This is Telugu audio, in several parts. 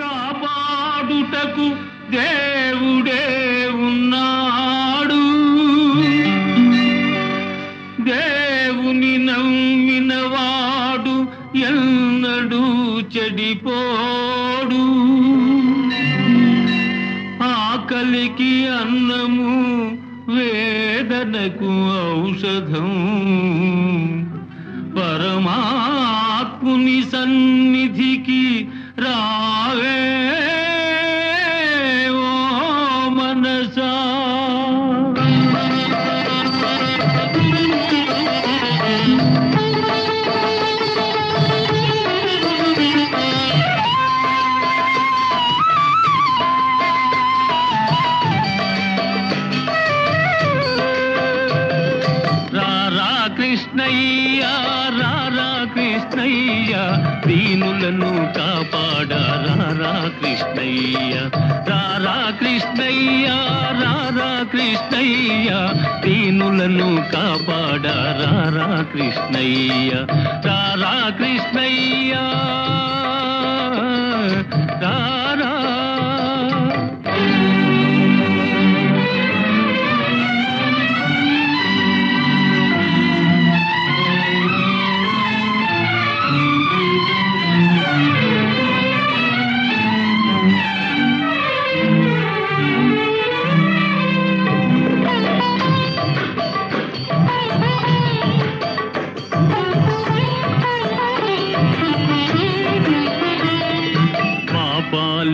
కాపాడుటకు దేవుడే ఉన్నాడు. దేవుని నమ్మినవాడు ఎన్నడూ చెడిపోడు. ఆకలికి అన్నము వేదనకు ఔషధం. పరమాత్ముని సన్నిధికి రా కృష్ణయ్య రారా కృష్ణయ్య దీనులను కాపాడ రారా కృష్ణయ్య. రారా కృష్ణయ్య రారా కృష్ణయ్య దీనులను కాపాడ రారా కృష్ణయ్య. రారా కృష్ణయ్యా.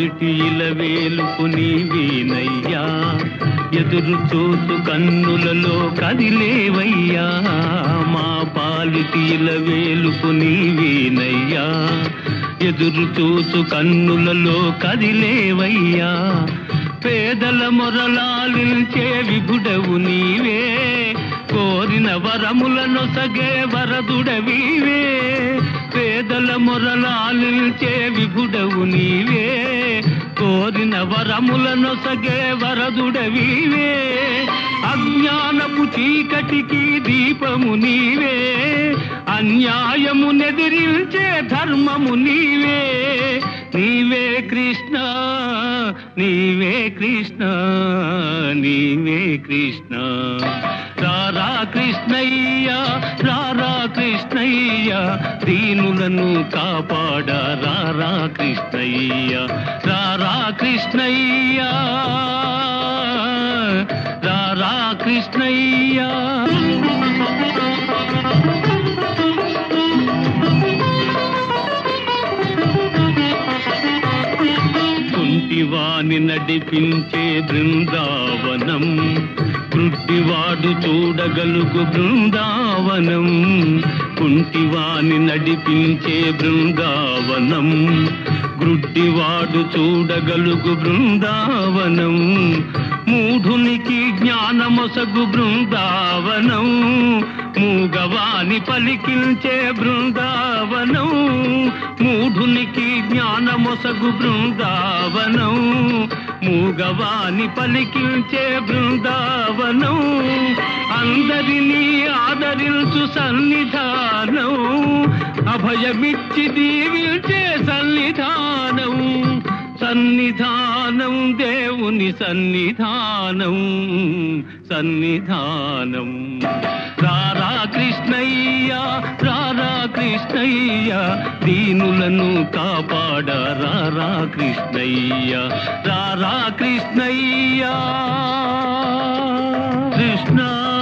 పాలిటి ఇలవేలుపు నీవేనయ్యా ఎదురు చూసు కన్నులలో కదిలేవయ్యా. మా పాలిటి ఇలవేలుపు నీవేనయ్యా ఎదురు చూసు కన్నులలో కదిలేవయ్యా. పేదల మొరలాలించే విభుడవు నీవే. కోరిన వరములను సగే వరదుడవీవే పేదల మొరలాలించే విభుడవు నీవే. కోరిన వరములను సగే వరదుడవీవే అజ్ఞానపు చీకటికి దీపము నీవే. అన్యాయము నెదిరించే ధర్మము నీవే. నీవే కృష్ణ నీవే కృష్ణ నీవే కృష్ణ. రారా కృష్ణయ్య రారా కృష్ణయ్య దీనులను కాపాడ రారా కృష్ణయ్య రారా కృష్ణయ్య రారా కృష్ణయ్య. దాని నడిపించే బృందావనం. కృట్టివాడు చూడగలుగు బృందావనం. కుంటివాని నడిపించే బృందావనం. గ్రుడ్డివాడు చూడగలుగు బృందావనం. మూఢునికి జ్ఞానమొసగు బృందావనం. మూగవాని పలికించే బృందావనం. మూఢునికి జ్ఞానమొసగు బృందావనం. మూగవాని పలికించే బృందావనం. అందరినీ ఆదరించు సన్నిధానం. అభయమిచ్చి దీవించే సన్నిధానం. సన్నిధానం దేవుని సన్నిధానం. సన్నిధానం. రారా కృష్ణయ్య రారా కృష్ణయ్య దీనులను కాపాడ రారా కృష్ణయ్య. రారా కృష్ణయ్య. కృష్ణ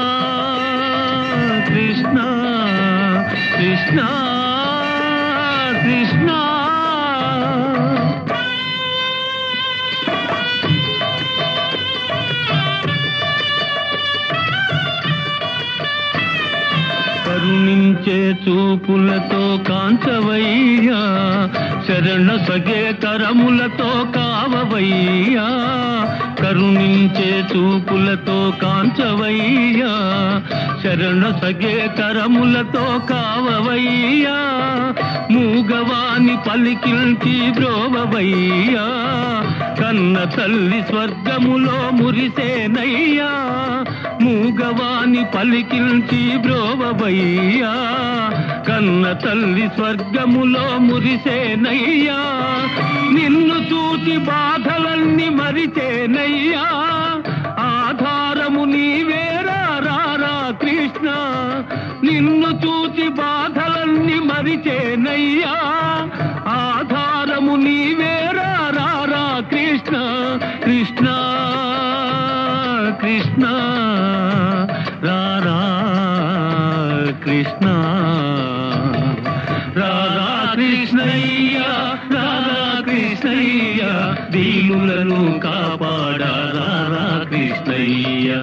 కృష్ణ కృష్ణ. కరుణించే చూపులతో కాంచవయ్యా శరణ సగే కరములతో కావవయ్యా. కరుణించే చూపులతో కాంచవయ్యా. శరణ సగే కరములతో కావవయ్యా. మూగ పలికించి బ్రోవయ్యా కన్న తల్లి స్వర్గములో మురిసేనయ్యా. మూగవాని పలికిల్చి బ్రోవయ్యా కన్న తల్లి స్వర్గములో మురిసేనయ్యా. నిన్ను చూచి బాధలన్నీ మరిచేనయ్యా. ఆధారము నీవేరా రారా కృష్ణ. నిన్ను చూచి బాధలన్నీ మరిచేనయ్యా. నీవేరా రారా కృష్ణ. కృష్ణ కృష్ణ. రారా కృష్ణ. రారా కృష్ణయ్య. రాధా కృష్ణయ్య. దీనులను కాపాడ? రారా కృష్ణయ్య.